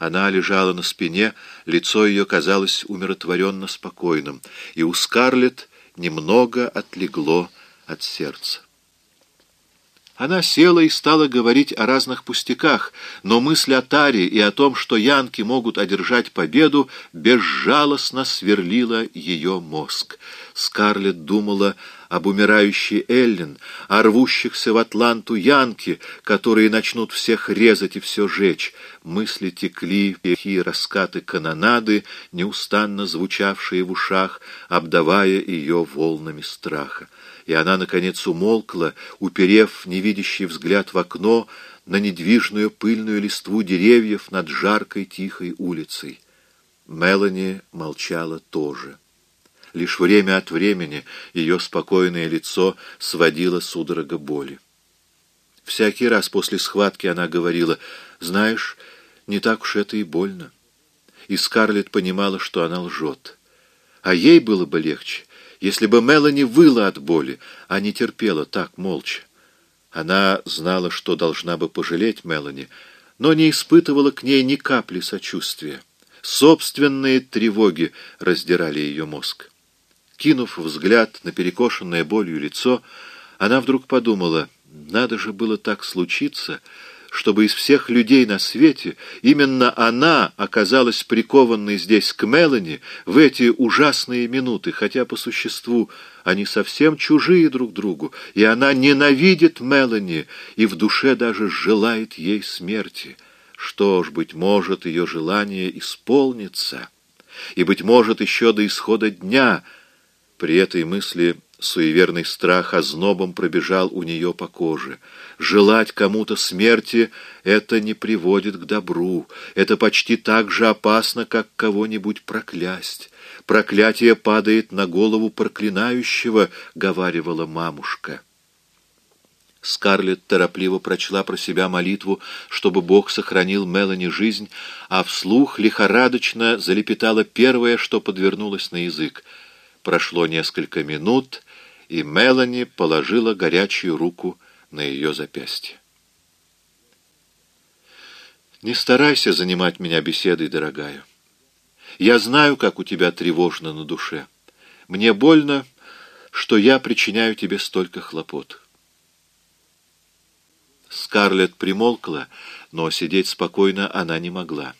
Она лежала на спине, лицо ее казалось умиротворенно спокойным, и у Скарлетт немного отлегло от сердца. Она села и стала говорить о разных пустяках, но мысль о Таре и о том, что янки могут одержать победу, безжалостно сверлила ее мозг. Скарлетт думала об умирающей Эллен, о рвущихся в Атланту янки, которые начнут всех резать и все жечь. Мысли текли, и раскаты канонады, неустанно звучавшие в ушах, обдавая ее волнами страха и она, наконец, умолкла, уперев невидящий взгляд в окно на недвижную пыльную листву деревьев над жаркой тихой улицей. Мелани молчала тоже. Лишь время от времени ее спокойное лицо сводило судорога боли. Всякий раз после схватки она говорила, «Знаешь, не так уж это и больно». И Скарлетт понимала, что она лжет. А ей было бы легче, если бы Мелани выла от боли, а не терпела так молча. Она знала, что должна бы пожалеть Мелани, но не испытывала к ней ни капли сочувствия. Собственные тревоги раздирали ее мозг. Кинув взгляд на перекошенное болью лицо, она вдруг подумала, надо же было так случиться, чтобы из всех людей на свете именно она оказалась прикованной здесь к Мелани в эти ужасные минуты, хотя по существу они совсем чужие друг другу, и она ненавидит Мелани и в душе даже желает ей смерти. Что ж, быть может, ее желание исполнится, и, быть может, еще до исхода дня. При этой мысли суеверный страх ознобом пробежал у нее по коже — Желать кому-то смерти — это не приводит к добру. Это почти так же опасно, как кого-нибудь проклясть. Проклятие падает на голову проклинающего, — говаривала мамушка. Скарлетт торопливо прочла про себя молитву, чтобы Бог сохранил Мелани жизнь, а вслух лихорадочно залепетала первое, что подвернулось на язык. Прошло несколько минут, и Мелани положила горячую руку на ее запястье. «Не старайся занимать меня беседой, дорогая. Я знаю, как у тебя тревожно на душе. Мне больно, что я причиняю тебе столько хлопот». Скарлетт примолкла, но сидеть спокойно она не могла.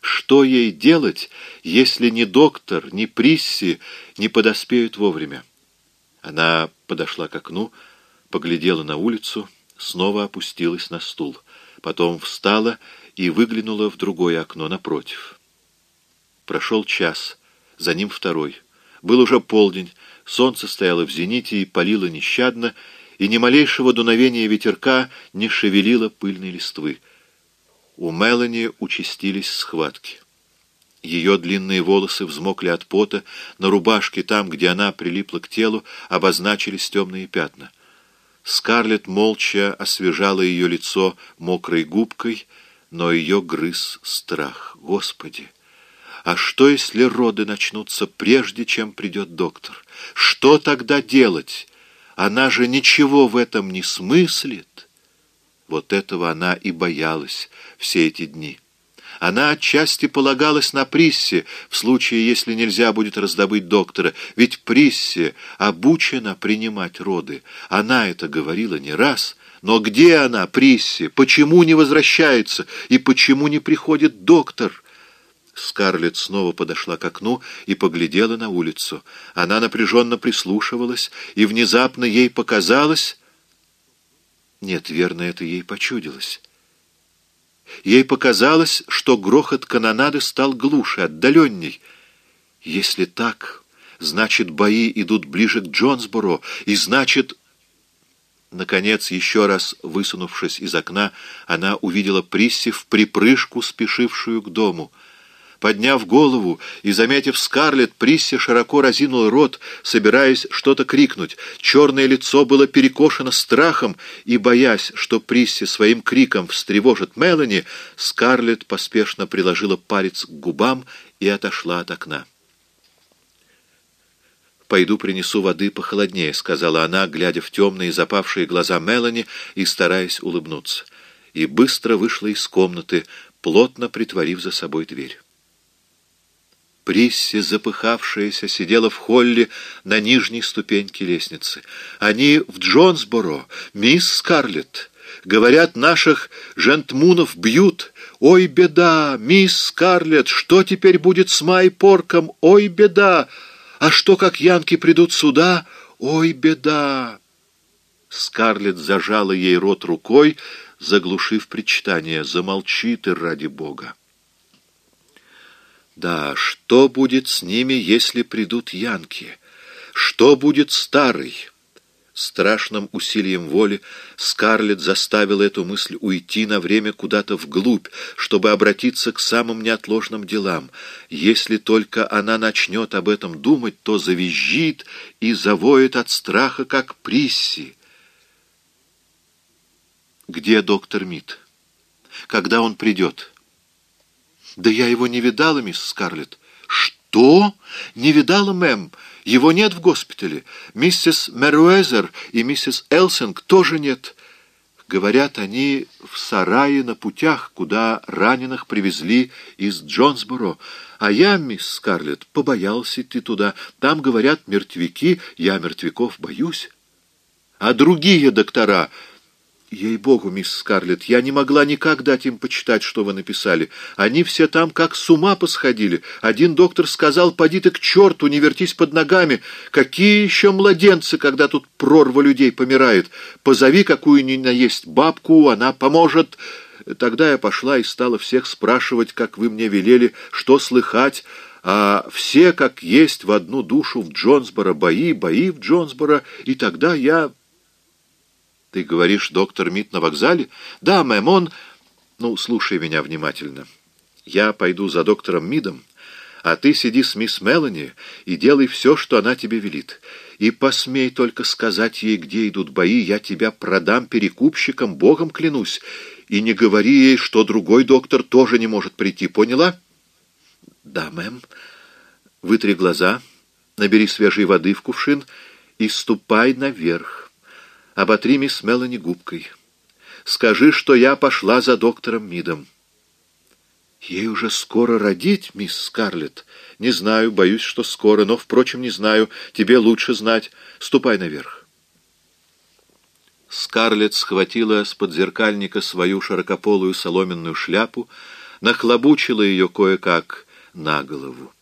Что ей делать, если ни доктор, ни Присси не подоспеют вовремя? Она подошла к окну, поглядела на улицу, снова опустилась на стул. Потом встала и выглянула в другое окно напротив. Прошел час, за ним второй. Был уже полдень, солнце стояло в зените и палило нещадно, и ни малейшего дуновения ветерка не шевелило пыльной листвы. У Мелани участились схватки. Ее длинные волосы взмокли от пота, на рубашке там, где она прилипла к телу, обозначились темные пятна. Скарлетт молча освежала ее лицо мокрой губкой, но ее грыз страх. Господи! А что, если роды начнутся прежде, чем придет доктор? Что тогда делать? Она же ничего в этом не смыслит. Вот этого она и боялась все эти дни. Она отчасти полагалась на Приссе, в случае, если нельзя будет раздобыть доктора, ведь Приссе обучена принимать роды. Она это говорила не раз. Но где она, Приссе? Почему не возвращается? И почему не приходит доктор?» Скарлетт снова подошла к окну и поглядела на улицу. Она напряженно прислушивалась, и внезапно ей показалось... Нет, верно, это ей почудилось. Ей показалось, что грохот канонады стал глуше, отдаленней. Если так, значит, бои идут ближе к Джонсборо, и значит... Наконец, еще раз высунувшись из окна, она увидела Присси в припрыжку, спешившую к дому — Подняв голову и заметив Скарлетт, Присси широко разинул рот, собираясь что-то крикнуть. Черное лицо было перекошено страхом, и, боясь, что Присси своим криком встревожит Мелани, Скарлетт поспешно приложила палец к губам и отошла от окна. «Пойду принесу воды похолоднее», — сказала она, глядя в темные запавшие глаза Мелани и стараясь улыбнуться. И быстро вышла из комнаты, плотно притворив за собой дверь. Присси, запыхавшаяся, сидела в холле на нижней ступеньке лестницы. «Они в Джонсборо, мисс Скарлетт. Говорят, наших жентмунов бьют. Ой, беда, мисс Скарлетт, что теперь будет с Майпорком? Ой, беда! А что, как янки придут сюда? Ой, беда!» Скарлетт зажала ей рот рукой, заглушив причитание. «Замолчи ты, ради бога!» Да, что будет с ними, если придут янки? Что будет старый? Страшным усилием воли Скарлетт заставила эту мысль уйти на время куда-то вглубь, чтобы обратиться к самым неотложным делам. Если только она начнет об этом думать, то завизжит и завоет от страха, как Присси. Где доктор Мит? Когда он придет? «Да я его не видала, мисс Скарлетт». «Что? Не видала, мэм? Его нет в госпитале. Миссис Меруэзер и миссис Элсинг тоже нет». Говорят, они в сарае на путях, куда раненых привезли из Джонсборо. А я, мисс Скарлетт, побоялся идти туда. Там, говорят, мертвяки, я мертвяков боюсь. А другие доктора «Ей-богу, мисс Скарлетт, я не могла никак дать им почитать, что вы написали. Они все там как с ума посходили. Один доктор сказал, поди ты к черту, не вертись под ногами. Какие еще младенцы, когда тут прорва людей помирает? Позови какую ни наесть бабку, она поможет». Тогда я пошла и стала всех спрашивать, как вы мне велели, что слыхать, а все, как есть, в одну душу в Джонсборо, бои, бои в Джонсборо, и тогда я ты говоришь, доктор Мит на вокзале? Да, мэм, он... Ну, слушай меня внимательно. Я пойду за доктором Мидом, а ты сиди с мисс Мелани и делай все, что она тебе велит. И посмей только сказать ей, где идут бои, я тебя продам перекупщикам, богом клянусь. И не говори ей, что другой доктор тоже не может прийти, поняла? Да, мэм. Вытри глаза, набери свежей воды в кувшин и ступай наверх. Оботри мисс Мелани губкой. Скажи, что я пошла за доктором Мидом. Ей уже скоро родить, мисс Скарлетт. Не знаю, боюсь, что скоро, но, впрочем, не знаю. Тебе лучше знать. Ступай наверх. Скарлетт схватила с подзеркальника свою широкополую соломенную шляпу, нахлобучила ее кое-как на голову.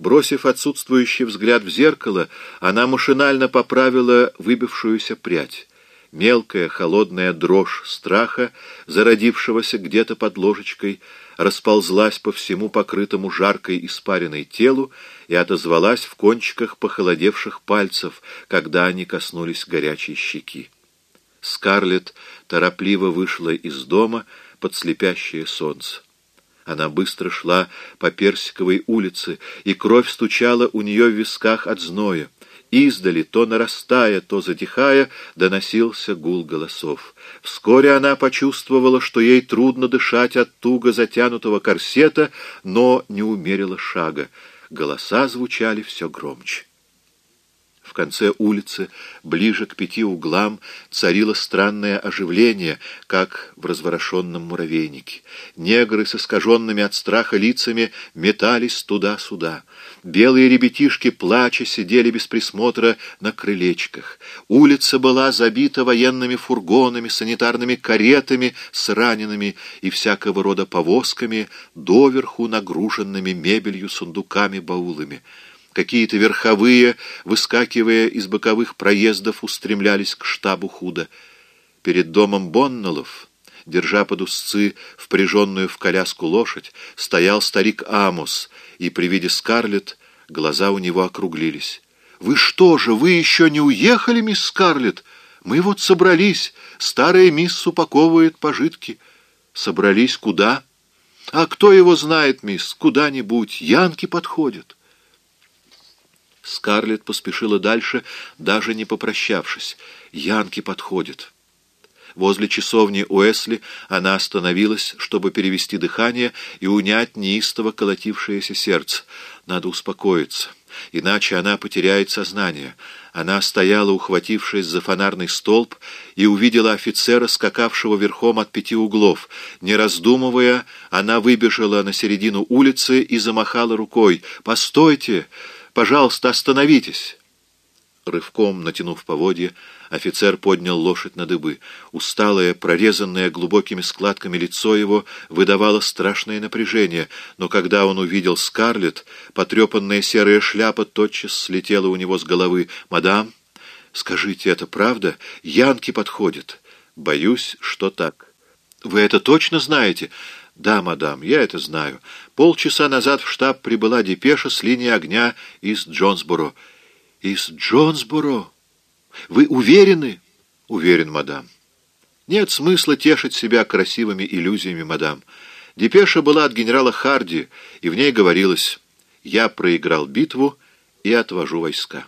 Бросив отсутствующий взгляд в зеркало, она машинально поправила выбившуюся прядь. Мелкая холодная дрожь страха, зародившегося где-то под ложечкой, расползлась по всему покрытому жаркой испаренной телу и отозвалась в кончиках похолодевших пальцев, когда они коснулись горячей щеки. Скарлетт торопливо вышла из дома под слепящее солнце. Она быстро шла по Персиковой улице, и кровь стучала у нее в висках от зноя. Издали, то нарастая, то затихая, доносился гул голосов. Вскоре она почувствовала, что ей трудно дышать от туго затянутого корсета, но не умерила шага. Голоса звучали все громче. В конце улицы, ближе к пяти углам, царило странное оживление, как в разворошенном муравейнике. Негры с искаженными от страха лицами метались туда-сюда. Белые ребятишки, плача, сидели без присмотра на крылечках. Улица была забита военными фургонами, санитарными каретами с ранеными и всякого рода повозками, доверху нагруженными мебелью, сундуками, баулами. Какие-то верховые, выскакивая из боковых проездов, устремлялись к штабу худо. Перед домом Боннеллов, держа под узцы впряженную в коляску лошадь, стоял старик Амос, и при виде Скарлетт глаза у него округлились. «Вы что же, вы еще не уехали, мисс Скарлетт? Мы вот собрались, старая мисс упаковывает пожитки». «Собрались куда?» «А кто его знает, мисс, куда-нибудь, янки подходят». Скарлетт поспешила дальше, даже не попрощавшись. Янки подходят. Возле часовни Уэсли она остановилась, чтобы перевести дыхание и унять неистово колотившееся сердце. Надо успокоиться. иначе она потеряет сознание. Она стояла, ухватившись за фонарный столб, и увидела офицера, скакавшего верхом от пяти углов. Не раздумывая, она выбежала на середину улицы и замахала рукой. «Постойте! Пожалуйста, остановитесь!» Рывком натянув поводья, офицер поднял лошадь на дыбы. Усталое, прорезанное глубокими складками лицо его выдавало страшное напряжение, но когда он увидел Скарлетт, потрепанная серая шляпа тотчас слетела у него с головы. «Мадам, скажите, это правда? Янки подходят». «Боюсь, что так». «Вы это точно знаете?» «Да, мадам, я это знаю. Полчаса назад в штаб прибыла депеша с линии огня из Джонсборо». «Из Джонсборо? Вы уверены?» «Уверен, мадам». «Нет смысла тешить себя красивыми иллюзиями, мадам. Депеша была от генерала Харди, и в ней говорилось «Я проиграл битву и отвожу войска».